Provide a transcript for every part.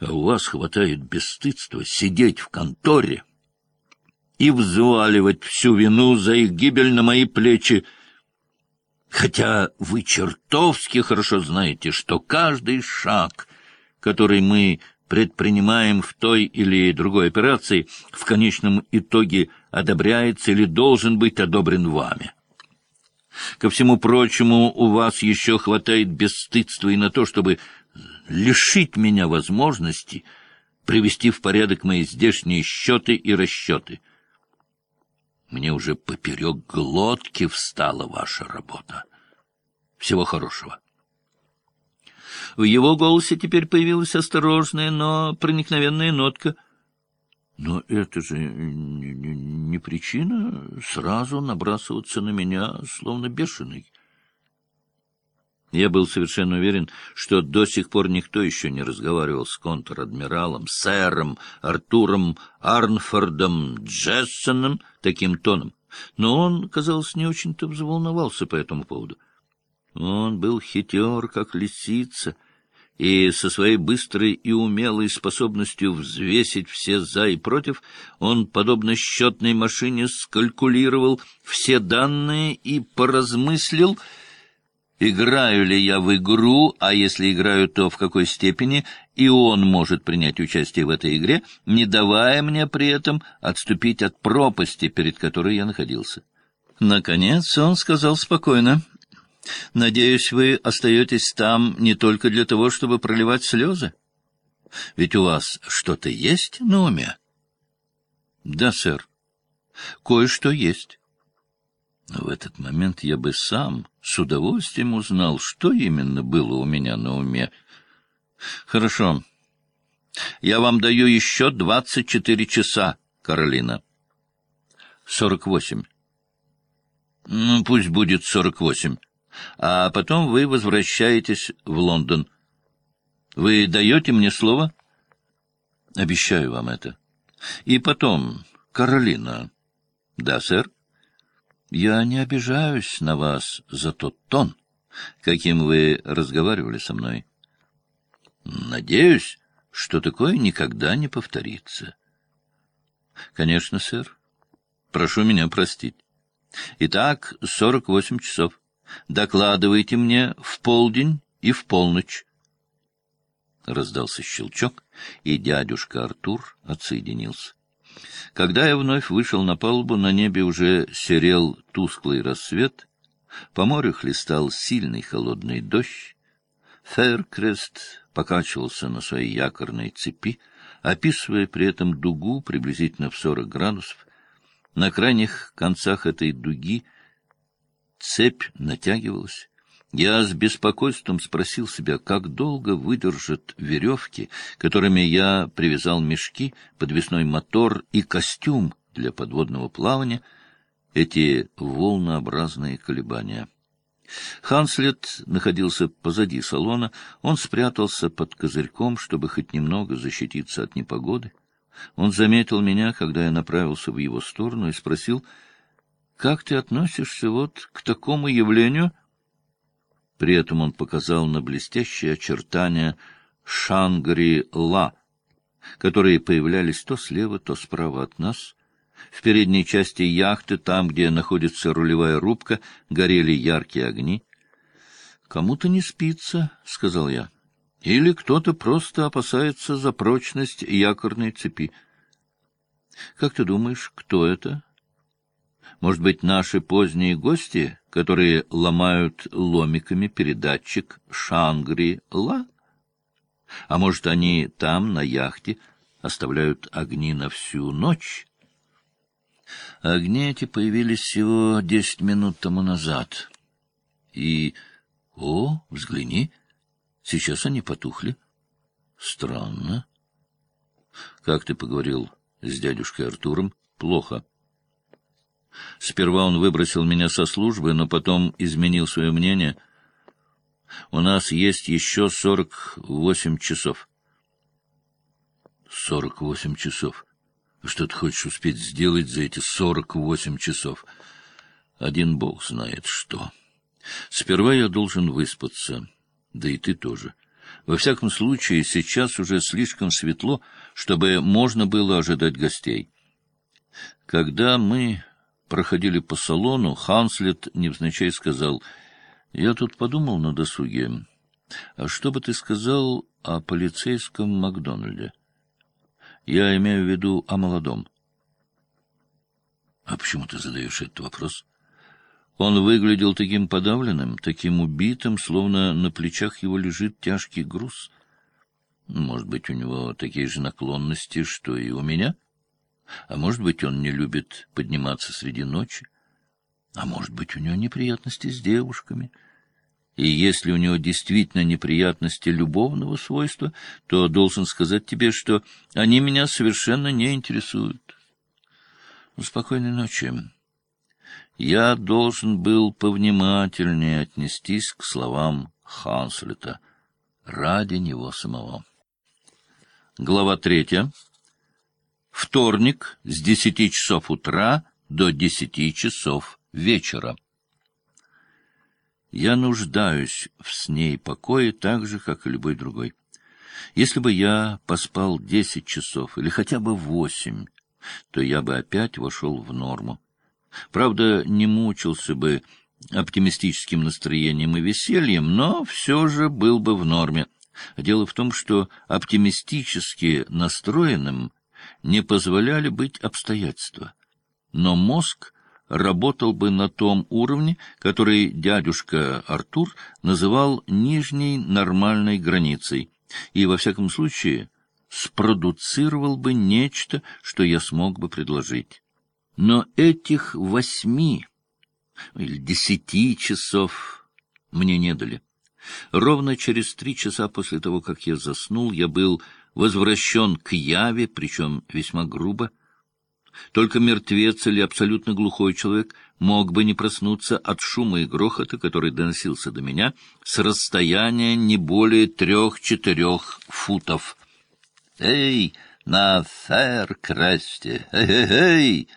А у вас хватает бесстыдства сидеть в конторе и взваливать всю вину за их гибель на мои плечи, хотя вы чертовски хорошо знаете, что каждый шаг, который мы предпринимаем в той или другой операции, в конечном итоге одобряется или должен быть одобрен вами. Ко всему прочему, у вас еще хватает бесстыдства и на то, чтобы лишить меня возможности привести в порядок мои здешние счеты и расчеты. Мне уже поперек глотки встала ваша работа. Всего хорошего. В его голосе теперь появилась осторожная, но проникновенная нотка. Но это же не, причина сразу набрасываться на меня, словно бешеный. Я был совершенно уверен, что до сих пор никто еще не разговаривал с контр-адмиралом, сэром Артуром Арнфордом Джессоном таким тоном. Но он, казалось, не очень-то взволновался по этому поводу. Он был хитер, как лисица, и со своей быстрой и умелой способностью взвесить все «за» и «против» он, подобно счетной машине, скалькулировал все данные и поразмыслил, играю ли я в игру, а если играю, то в какой степени, и он может принять участие в этой игре, не давая мне при этом отступить от пропасти, перед которой я находился. Наконец он сказал спокойно, Надеюсь, вы остаетесь там не только для того, чтобы проливать слезы? Ведь у вас что-то есть на Да, сэр. Кое-что есть. В этот момент я бы сам с удовольствием узнал, что именно было у меня на уме. — Хорошо. Я вам даю еще двадцать четыре часа, Каролина. — Сорок восемь. — Ну, пусть будет сорок восемь а потом вы возвращаетесь в Лондон. Вы даете мне слово? Обещаю вам это. И потом, Каролина. Да, сэр? Я не обижаюсь на вас за тот тон, каким вы разговаривали со мной. Надеюсь, что такое никогда не повторится. Конечно, сэр. Прошу меня простить. Итак, сорок восемь часов. Докладывайте мне в полдень и в полночь. Раздался щелчок, и дядюшка Артур отсоединился. Когда я вновь вышел на палубу, на небе уже серел тусклый рассвет, по морю хлестал сильный холодный дождь, Феркрест покачивался на своей якорной цепи, описывая при этом дугу приблизительно в сорок градусов. На крайних концах этой дуги — Цепь натягивалась. Я с беспокойством спросил себя, как долго выдержат веревки, которыми я привязал мешки, подвесной мотор и костюм для подводного плавания, эти волнообразные колебания. Ханслет находился позади салона, он спрятался под козырьком, чтобы хоть немного защититься от непогоды. Он заметил меня, когда я направился в его сторону, и спросил — как ты относишься вот к такому явлению? При этом он показал на блестящие очертания Шангри-Ла, которые появлялись то слева, то справа от нас. В передней части яхты, там, где находится рулевая рубка, горели яркие огни. «Кому-то не спится», — сказал я. «Или кто-то просто опасается за прочность якорной цепи». «Как ты думаешь, кто это?» Может быть, наши поздние гости, которые ломают ломиками передатчик Шангри-Ла? А может, они там, на яхте, оставляют огни на всю ночь? Огни эти появились всего десять минут тому назад. И... О, взгляни, сейчас они потухли. Странно. Как ты поговорил с дядюшкой Артуром? Плохо. Сперва он выбросил меня со службы, но потом изменил свое мнение. У нас есть еще сорок восемь часов. Сорок восемь часов. Что ты хочешь успеть сделать за эти сорок восемь часов? Один бог знает что. Сперва я должен выспаться, да и ты тоже. Во всяком случае, сейчас уже слишком светло, чтобы можно было ожидать гостей. Когда мы проходили по салону, Ханслет невзначай сказал, «Я тут подумал на досуге. А что бы ты сказал о полицейском Макдональде? Я имею в виду о молодом». «А почему ты задаешь этот вопрос?» Он выглядел таким подавленным, таким убитым, словно на плечах его лежит тяжкий груз. Может быть, у него такие же наклонности, что и у меня? А может быть, он не любит подниматься среди ночи? А может быть, у него неприятности с девушками? И если у него действительно неприятности любовного свойства, то должен сказать тебе, что они меня совершенно не интересуют. Спокойной ночи. Я должен был повнимательнее отнестись к словам Ханслета ради него самого. Глава третья. Вторник с десяти часов утра до десяти часов вечера. Я нуждаюсь в сне и покое так же, как и любой другой. Если бы я поспал десять часов или хотя бы восемь, то я бы опять вошел в норму. Правда, не мучился бы оптимистическим настроением и весельем, но все же был бы в норме. Дело в том, что оптимистически настроенным не позволяли быть обстоятельства. Но мозг работал бы на том уровне, который дядюшка Артур называл нижней нормальной границей, и, во всяком случае, спродуцировал бы нечто, что я смог бы предложить. Но этих восьми или десяти часов мне не дали. Ровно через три часа после того, как я заснул, я был возвращен к Яве, причем весьма грубо. Только мертвец или абсолютно глухой человек мог бы не проснуться от шума и грохота, который доносился до меня с расстояния не более трех-четырех футов. «Эй, на фэр-кресте! Эй-эй-эй!»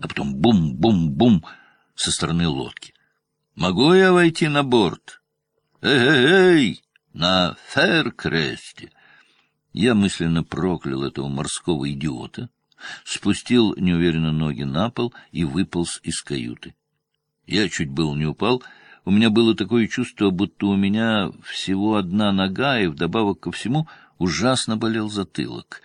а потом бум-бум-бум со стороны лодки. «Могу я войти на борт?» «Эй-эй-эй! На Феркресте!» Я мысленно проклял этого морского идиота, спустил неуверенно ноги на пол и выполз из каюты. Я чуть был не упал, у меня было такое чувство, будто у меня всего одна нога, и вдобавок ко всему ужасно болел затылок.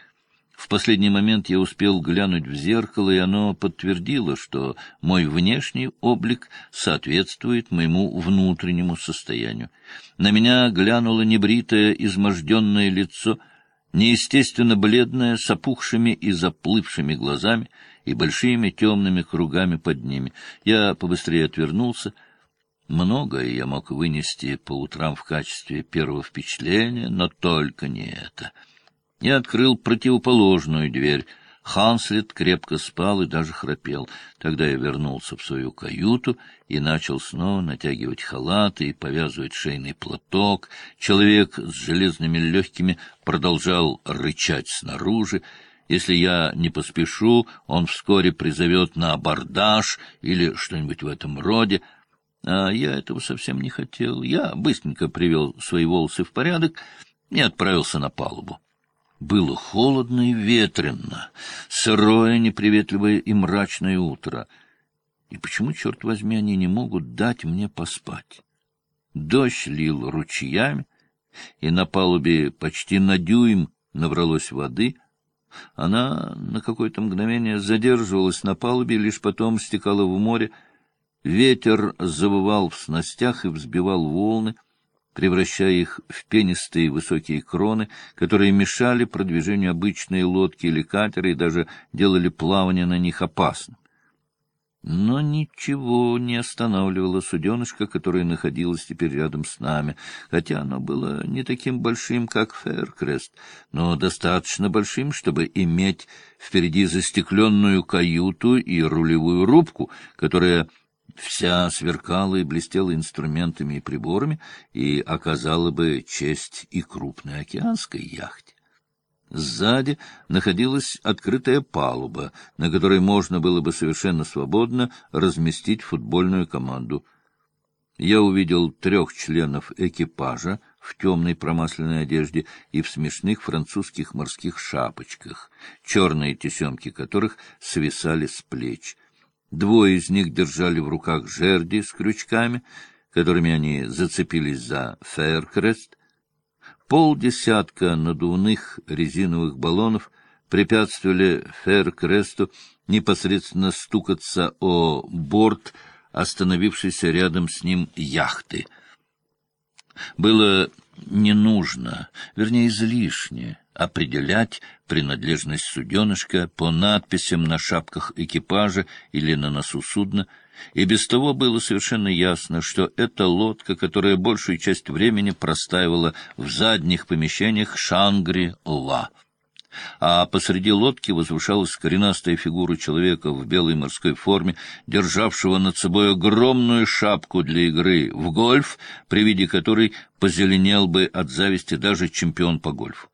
В последний момент я успел глянуть в зеркало, и оно подтвердило, что мой внешний облик соответствует моему внутреннему состоянию. На меня глянуло небритое, изможденное лицо, неестественно бледное, с опухшими и заплывшими глазами и большими темными кругами под ними. Я побыстрее отвернулся. Многое я мог вынести по утрам в качестве первого впечатления, но только не это — и открыл противоположную дверь. Ханслет крепко спал и даже храпел. Тогда я вернулся в свою каюту и начал снова натягивать халаты и повязывать шейный платок. Человек с железными легкими продолжал рычать снаружи. Если я не поспешу, он вскоре призовет на абордаж или что-нибудь в этом роде. А я этого совсем не хотел. Я быстренько привел свои волосы в порядок и отправился на палубу. Было холодно и ветрено, сырое, неприветливое и мрачное утро. И почему, черт возьми, они не могут дать мне поспать? Дождь лил ручьями, и на палубе почти на дюйм набралось воды. Она на какое-то мгновение задерживалась на палубе, лишь потом стекала в море. Ветер завывал в снастях и взбивал волны превращая их в пенистые высокие кроны, которые мешали продвижению обычной лодки или катера и даже делали плавание на них опасным. Но ничего не останавливало суденышко, которое находилось теперь рядом с нами, хотя оно было не таким большим, как Фэркрест, но достаточно большим, чтобы иметь впереди застекленную каюту и рулевую рубку, которая вся сверкала и блестела инструментами и приборами и оказала бы честь и крупной океанской яхте. Сзади находилась открытая палуба, на которой можно было бы совершенно свободно разместить футбольную команду. я увидел трех членов экипажа в темной промасленной одежде и в смешных французских морских шапочках, черные тесемки которых свисали с плеч. Двое из них держали в руках жерди с крючками, которыми они зацепились за фейеркрест. Полдесятка надувных резиновых баллонов препятствовали фейеркресту непосредственно стукаться о борт остановившейся рядом с ним яхты. Было не нужно, вернее, излишне, определять принадлежность суденышка по надписям на шапках экипажа или на носу судна, и без того было совершенно ясно, что это лодка, которая большую часть времени простаивала в задних помещениях Шангри-Ла а посреди лодки возвышалась коренастая фигура человека в белой морской форме, державшего над собой огромную шапку для игры в гольф, при виде которой позеленел бы от зависти даже чемпион по гольфу.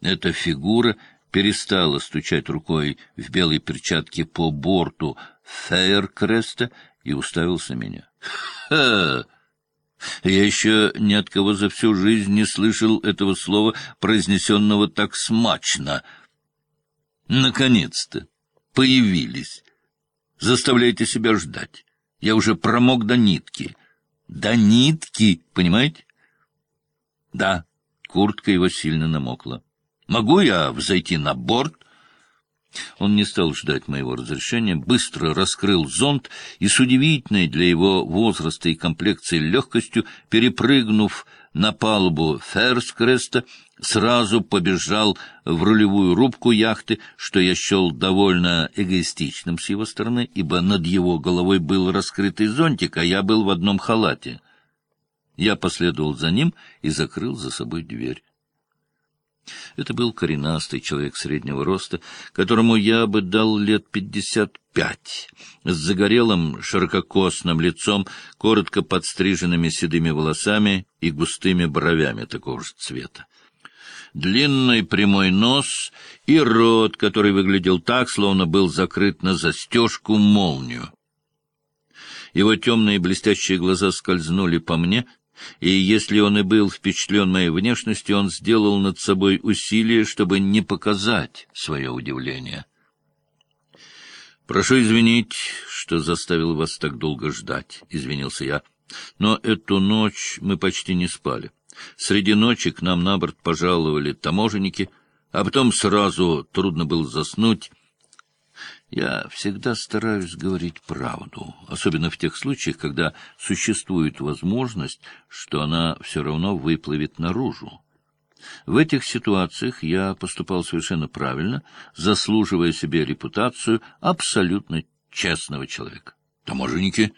Эта фигура перестала стучать рукой в белой перчатке по борту Фейеркреста и уставился меня. «Ха!» Я еще ни от кого за всю жизнь не слышал этого слова, произнесенного так смачно. Наконец-то появились. Заставляйте себя ждать. Я уже промок до нитки. До нитки, понимаете? Да, куртка его сильно намокла. Могу я взойти на борт? Он не стал ждать моего разрешения, быстро раскрыл зонт и с удивительной для его возраста и комплекции легкостью, перепрыгнув на палубу Ферскреста, сразу побежал в рулевую рубку яхты, что я счел довольно эгоистичным с его стороны, ибо над его головой был раскрытый зонтик, а я был в одном халате. Я последовал за ним и закрыл за собой дверь. Это был коренастый человек среднего роста, которому я бы дал лет пятьдесят пять, с загорелым ширококосным лицом, коротко подстриженными седыми волосами и густыми бровями такого же цвета. Длинный прямой нос и рот, который выглядел так, словно был закрыт на застежку-молнию. Его темные блестящие глаза скользнули по мне — и если он и был впечатлен моей внешностью, он сделал над собой усилие, чтобы не показать свое удивление. «Прошу извинить, что заставил вас так долго ждать», — извинился я. «Но эту ночь мы почти не спали. Среди ночи к нам на борт пожаловали таможенники, а потом сразу трудно было заснуть». Я всегда стараюсь говорить правду, особенно в тех случаях, когда существует возможность, что она все равно выплывет наружу. В этих ситуациях я поступал совершенно правильно, заслуживая себе репутацию абсолютно честного человека. Таможенники.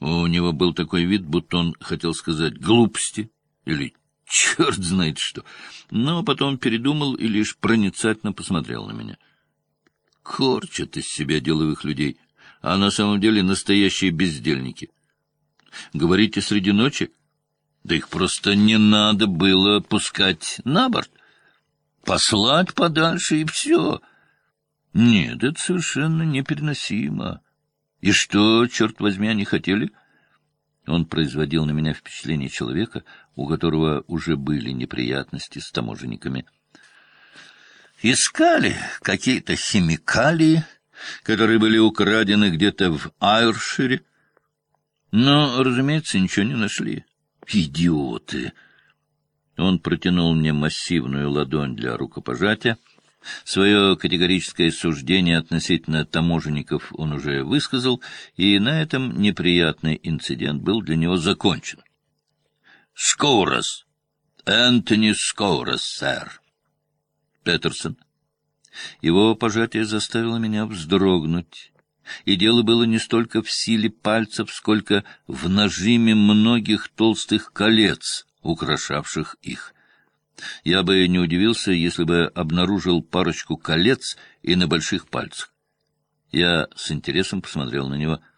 У него был такой вид, будто он хотел сказать «глупости» или «черт знает что», но потом передумал и лишь проницательно посмотрел на меня — корчат из себя деловых людей, а на самом деле настоящие бездельники. Говорите среди ночи? Да их просто не надо было пускать на борт. Послать подальше и все. Нет, это совершенно непереносимо. И что, черт возьми, они хотели? Он производил на меня впечатление человека, у которого уже были неприятности с таможенниками. Искали какие-то химикалии, которые были украдены где-то в Айршире. Но, разумеется, ничего не нашли. Идиоты! Он протянул мне массивную ладонь для рукопожатия. Свое категорическое суждение относительно таможенников он уже высказал, и на этом неприятный инцидент был для него закончен. «Скоурос! Энтони Скоурос, сэр!» Петерсон. Его пожатие заставило меня вздрогнуть. И дело было не столько в силе пальцев, сколько в нажиме многих толстых колец, украшавших их. Я бы не удивился, если бы обнаружил парочку колец и на больших пальцах. Я с интересом посмотрел на него —